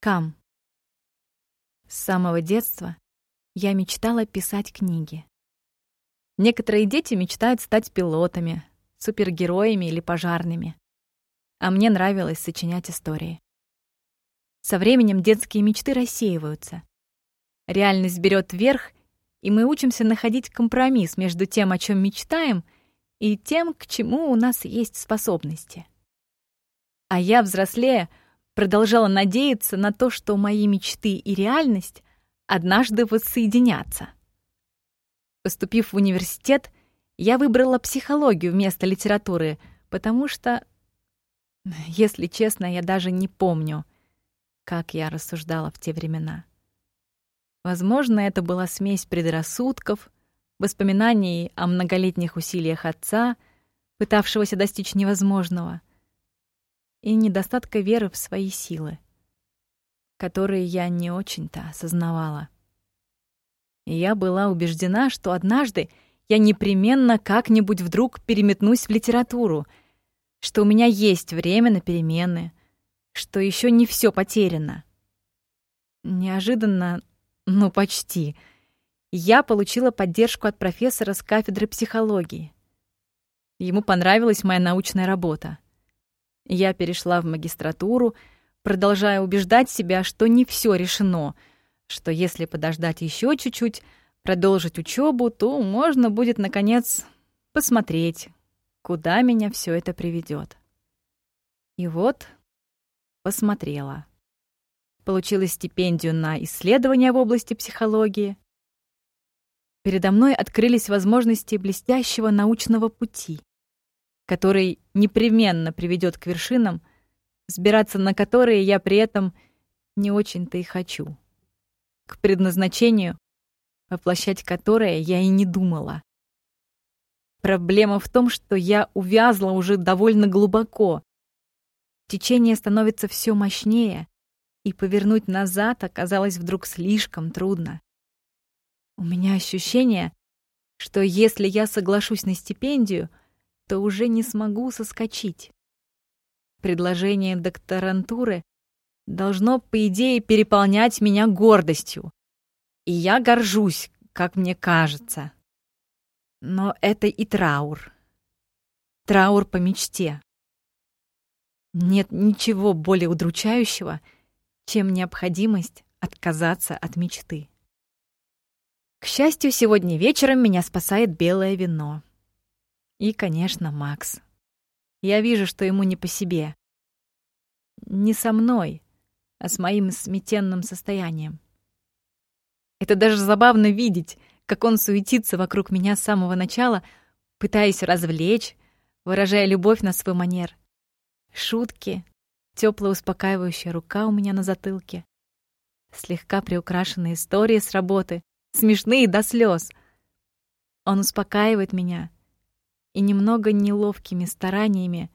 Кам. С самого детства я мечтала писать книги. Некоторые дети мечтают стать пилотами, супергероями или пожарными. А мне нравилось сочинять истории. Со временем детские мечты рассеиваются. Реальность берет верх, и мы учимся находить компромисс между тем, о чем мечтаем, и тем, к чему у нас есть способности. А я, взрослея, продолжала надеяться на то, что мои мечты и реальность однажды воссоединятся. Поступив в университет, я выбрала психологию вместо литературы, потому что, если честно, я даже не помню, как я рассуждала в те времена. Возможно, это была смесь предрассудков, воспоминаний о многолетних усилиях отца, пытавшегося достичь невозможного, и недостатка веры в свои силы, которые я не очень-то осознавала. И я была убеждена, что однажды я непременно как-нибудь вдруг переметнусь в литературу, что у меня есть время на перемены, что еще не все потеряно. Неожиданно, ну почти, я получила поддержку от профессора с кафедры психологии. Ему понравилась моя научная работа. Я перешла в магистратуру, продолжая убеждать себя, что не все решено, что если подождать еще чуть-чуть, продолжить учебу, то можно будет, наконец, посмотреть, куда меня все это приведет. И вот посмотрела. Получила стипендию на исследования в области психологии. Передо мной открылись возможности блестящего научного пути который непременно приведет к вершинам, сбираться на которые я при этом не очень-то и хочу. К предназначению, воплощать которое я и не думала. Проблема в том, что я увязла уже довольно глубоко. Течение становится все мощнее, и повернуть назад оказалось вдруг слишком трудно. У меня ощущение, что если я соглашусь на стипендию — то уже не смогу соскочить. Предложение докторантуры должно, по идее, переполнять меня гордостью. И я горжусь, как мне кажется. Но это и траур. Траур по мечте. Нет ничего более удручающего, чем необходимость отказаться от мечты. К счастью, сегодня вечером меня спасает белое вино. И, конечно, Макс. Я вижу, что ему не по себе. Не со мной, а с моим сметенным состоянием. Это даже забавно видеть, как он суетится вокруг меня с самого начала, пытаясь развлечь, выражая любовь на свой манер. Шутки, теплая успокаивающая рука у меня на затылке, слегка приукрашенные истории с работы, смешные до слез. Он успокаивает меня, и немного неловкими стараниями,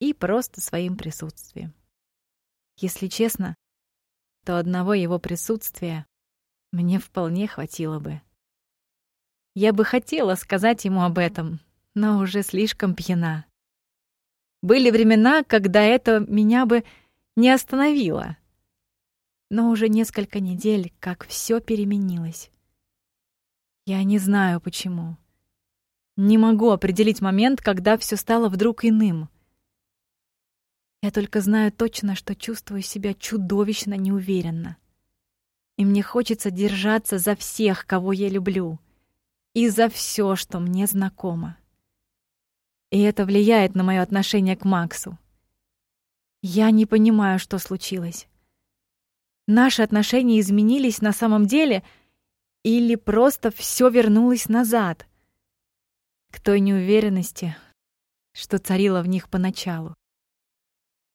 и просто своим присутствием. Если честно, то одного его присутствия мне вполне хватило бы. Я бы хотела сказать ему об этом, но уже слишком пьяна. Были времена, когда это меня бы не остановило. Но уже несколько недель, как все переменилось. Я не знаю почему. Не могу определить момент, когда все стало вдруг иным. Я только знаю точно, что чувствую себя чудовищно неуверенно. И мне хочется держаться за всех, кого я люблю, и за все, что мне знакомо. И это влияет на мое отношение к Максу. Я не понимаю, что случилось. Наши отношения изменились на самом деле или просто все вернулось назад — к той неуверенности, что царила в них поначалу.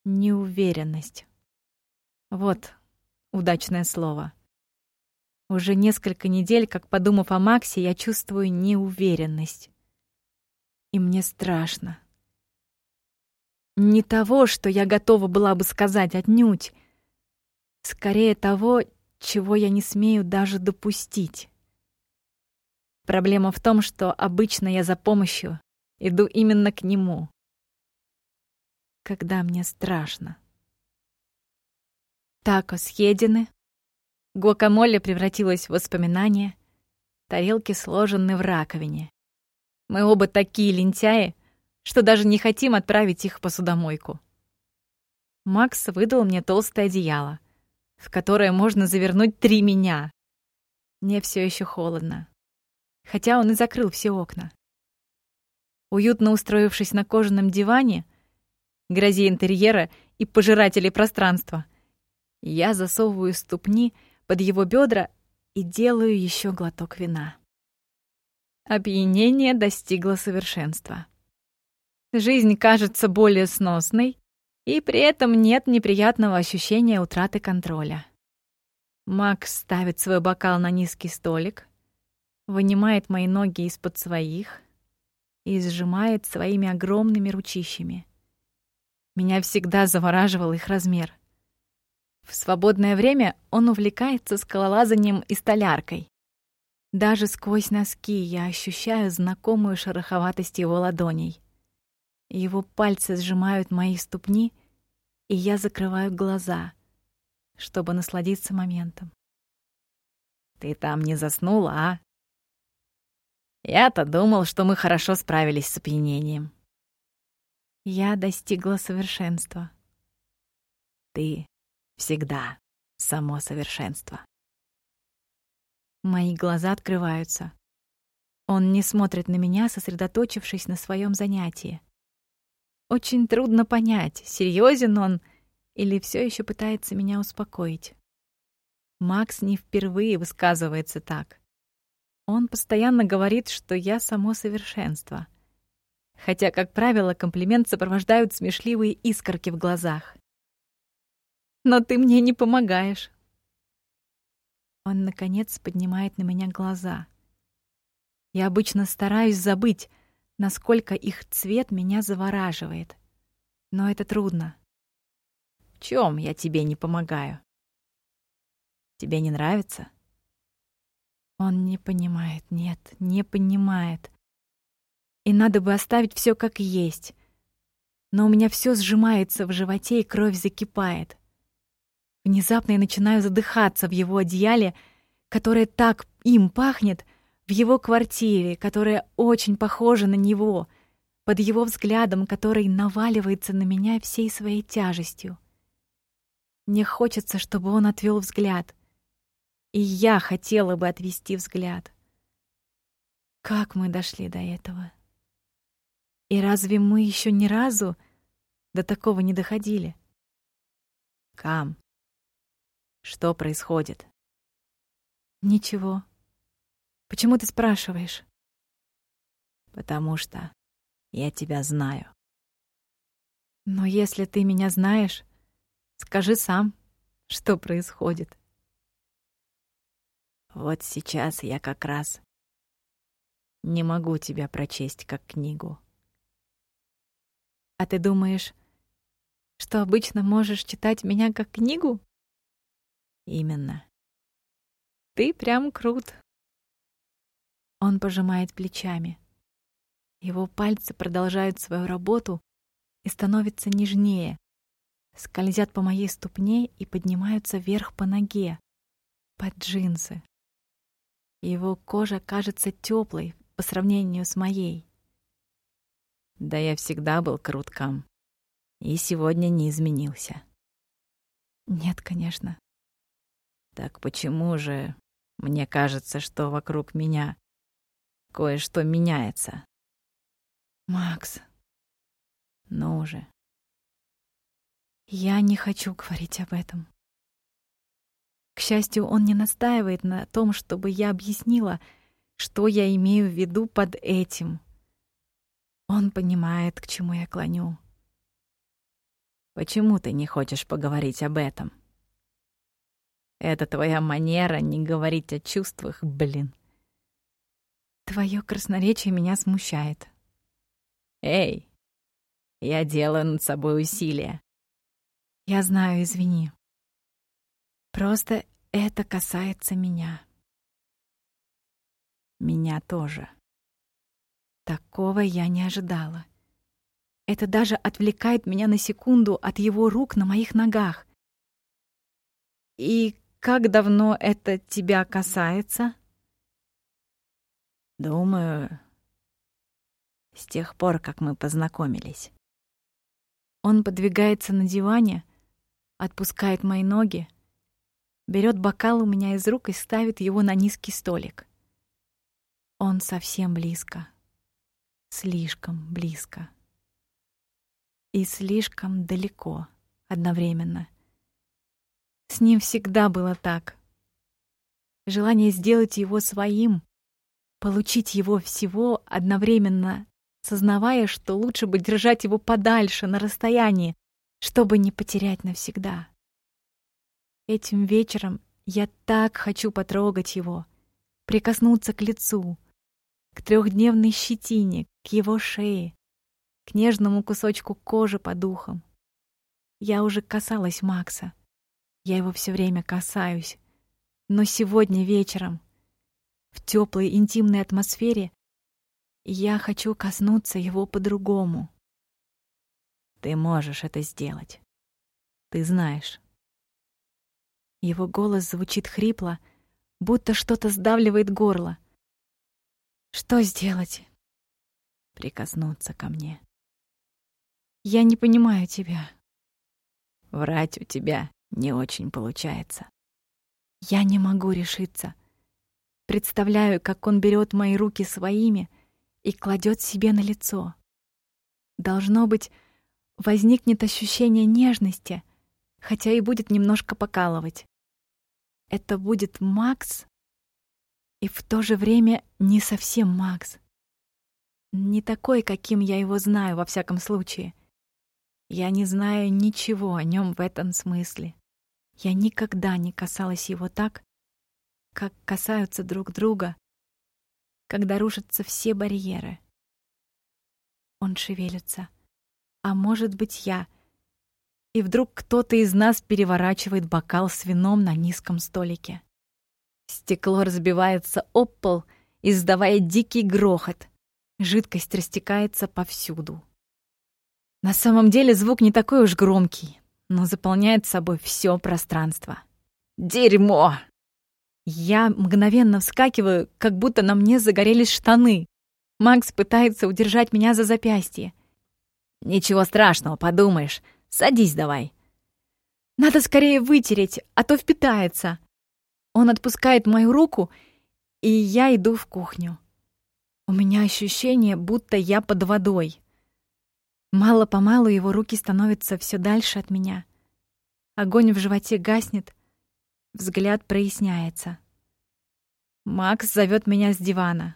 Неуверенность. Вот удачное слово. Уже несколько недель, как подумав о Максе, я чувствую неуверенность. И мне страшно. Не того, что я готова была бы сказать отнюдь. Скорее того, чего я не смею даже допустить. Проблема в том, что обычно я за помощью иду именно к нему, когда мне страшно. Тако съедены. Гуакамоле превратилась в воспоминание. Тарелки сложены в раковине. Мы оба такие лентяи, что даже не хотим отправить их в посудомойку. Макс выдал мне толстое одеяло, в которое можно завернуть три меня. Мне все еще холодно, хотя он и закрыл все окна. Уютно устроившись на кожаном диване, грозе интерьера и пожирателей пространства, я засовываю ступни под его бедра и делаю еще глоток вина. Опьянение достигло совершенства. Жизнь кажется более сносной, и при этом нет неприятного ощущения утраты контроля. Макс ставит свой бокал на низкий столик, вынимает мои ноги из-под своих и сжимает своими огромными ручищами. Меня всегда завораживал их размер. В свободное время он увлекается скалолазанием и столяркой. Даже сквозь носки я ощущаю знакомую шероховатость его ладоней. Его пальцы сжимают мои ступни, и я закрываю глаза, чтобы насладиться моментом. «Ты там не заснула, а?» «Я-то думал, что мы хорошо справились с опьянением». Я достигла совершенства. «Ты всегда само совершенство». Мои глаза открываются. Он не смотрит на меня, сосредоточившись на своем занятии. Очень трудно понять, серьезен он или все еще пытается меня успокоить. Макс не впервые высказывается так. Он постоянно говорит, что я само совершенство. Хотя, как правило, комплимент сопровождают смешливые искорки в глазах. «Но ты мне не помогаешь», он, наконец, поднимает на меня глаза. Я обычно стараюсь забыть, насколько их цвет меня завораживает. Но это трудно. В чем я тебе не помогаю? Тебе не нравится? Он не понимает, нет, не понимает. И надо бы оставить все как есть. Но у меня все сжимается в животе, и кровь закипает. Внезапно я начинаю задыхаться в его одеяле, которое так им пахнет, в его квартире, которая очень похожа на него, под его взглядом, который наваливается на меня всей своей тяжестью. Мне хочется, чтобы он отвел взгляд. И я хотела бы отвести взгляд. Как мы дошли до этого? И разве мы еще ни разу до такого не доходили? Кам, что происходит? Ничего. Почему ты спрашиваешь? Потому что я тебя знаю. Но если ты меня знаешь, скажи сам, что происходит. Вот сейчас я как раз не могу тебя прочесть как книгу. А ты думаешь, что обычно можешь читать меня как книгу? Именно. Ты прям крут. Он пожимает плечами. Его пальцы продолжают свою работу и становятся нежнее, скользят по моей ступне и поднимаются вверх по ноге, под джинсы. Его кожа кажется теплой по сравнению с моей. Да я всегда был крутком. И сегодня не изменился. Нет, конечно. Так почему же мне кажется, что вокруг меня кое-что меняется? Макс, ну же. Я не хочу говорить об этом. К счастью, он не настаивает на том, чтобы я объяснила, что я имею в виду под этим. Он понимает, к чему я клоню. Почему ты не хочешь поговорить об этом? Это твоя манера не говорить о чувствах, блин. Твое красноречие меня смущает. Эй, я делаю над собой усилия. Я знаю, извини. Просто это касается меня. Меня тоже. Такого я не ожидала. Это даже отвлекает меня на секунду от его рук на моих ногах. И как давно это тебя касается? Думаю, с тех пор, как мы познакомились. Он подвигается на диване, отпускает мои ноги, берет бокал у меня из рук и ставит его на низкий столик. Он совсем близко. Слишком близко. И слишком далеко одновременно. С ним всегда было так. Желание сделать его своим, получить его всего одновременно, сознавая, что лучше бы держать его подальше, на расстоянии, чтобы не потерять навсегда. Этим вечером я так хочу потрогать его, прикоснуться к лицу, к трехдневной щетине, к его шее, к нежному кусочку кожи под ухом. Я уже касалась Макса. Я его все время касаюсь. Но сегодня вечером, в теплой интимной атмосфере, я хочу коснуться его по-другому. Ты можешь это сделать. Ты знаешь. Его голос звучит хрипло, будто что-то сдавливает горло. Что сделать? Прикоснуться ко мне. Я не понимаю тебя. Врать у тебя не очень получается. Я не могу решиться. Представляю, как он берет мои руки своими и кладет себе на лицо. Должно быть, возникнет ощущение нежности, хотя и будет немножко покалывать. Это будет Макс, и в то же время не совсем Макс. Не такой, каким я его знаю, во всяком случае. Я не знаю ничего о нем в этом смысле. Я никогда не касалась его так, как касаются друг друга, когда рушатся все барьеры. Он шевелится. А может быть, я. И вдруг кто-то из нас переворачивает бокал с вином на низком столике. Стекло разбивается об пол, издавая дикий грохот. Жидкость растекается повсюду. На самом деле звук не такой уж громкий, но заполняет собой все пространство. «Дерьмо!» Я мгновенно вскакиваю, как будто на мне загорелись штаны. Макс пытается удержать меня за запястье. «Ничего страшного, подумаешь. Садись давай». «Надо скорее вытереть, а то впитается». Он отпускает мою руку, и я иду в кухню. У меня ощущение, будто я под водой. Мало-помалу его руки становятся все дальше от меня. Огонь в животе гаснет, взгляд проясняется. Макс зовет меня с дивана.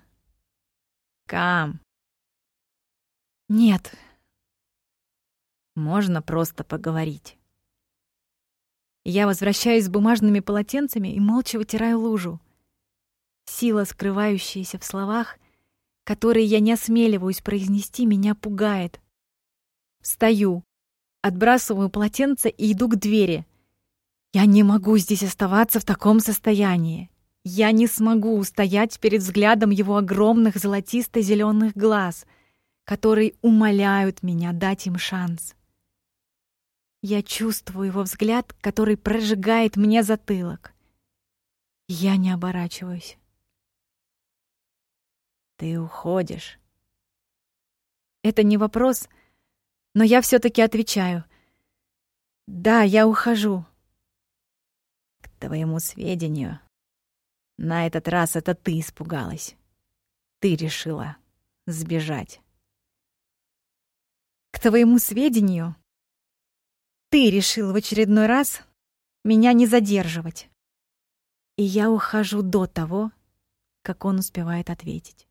«Кам!» «Нет». «Можно просто поговорить». Я возвращаюсь с бумажными полотенцами и молча вытираю лужу. Сила, скрывающаяся в словах, которые я не осмеливаюсь произнести, меня пугает. Встаю, отбрасываю полотенце и иду к двери. Я не могу здесь оставаться в таком состоянии. Я не смогу устоять перед взглядом его огромных золотисто зеленых глаз, которые умоляют меня дать им шанс. Я чувствую его взгляд, который прожигает мне затылок. Я не оборачиваюсь. Ты уходишь. Это не вопрос, но я все таки отвечаю. Да, я ухожу. К твоему сведению, на этот раз это ты испугалась. Ты решила сбежать. К твоему сведению, ты решил в очередной раз меня не задерживать. И я ухожу до того, как он успевает ответить.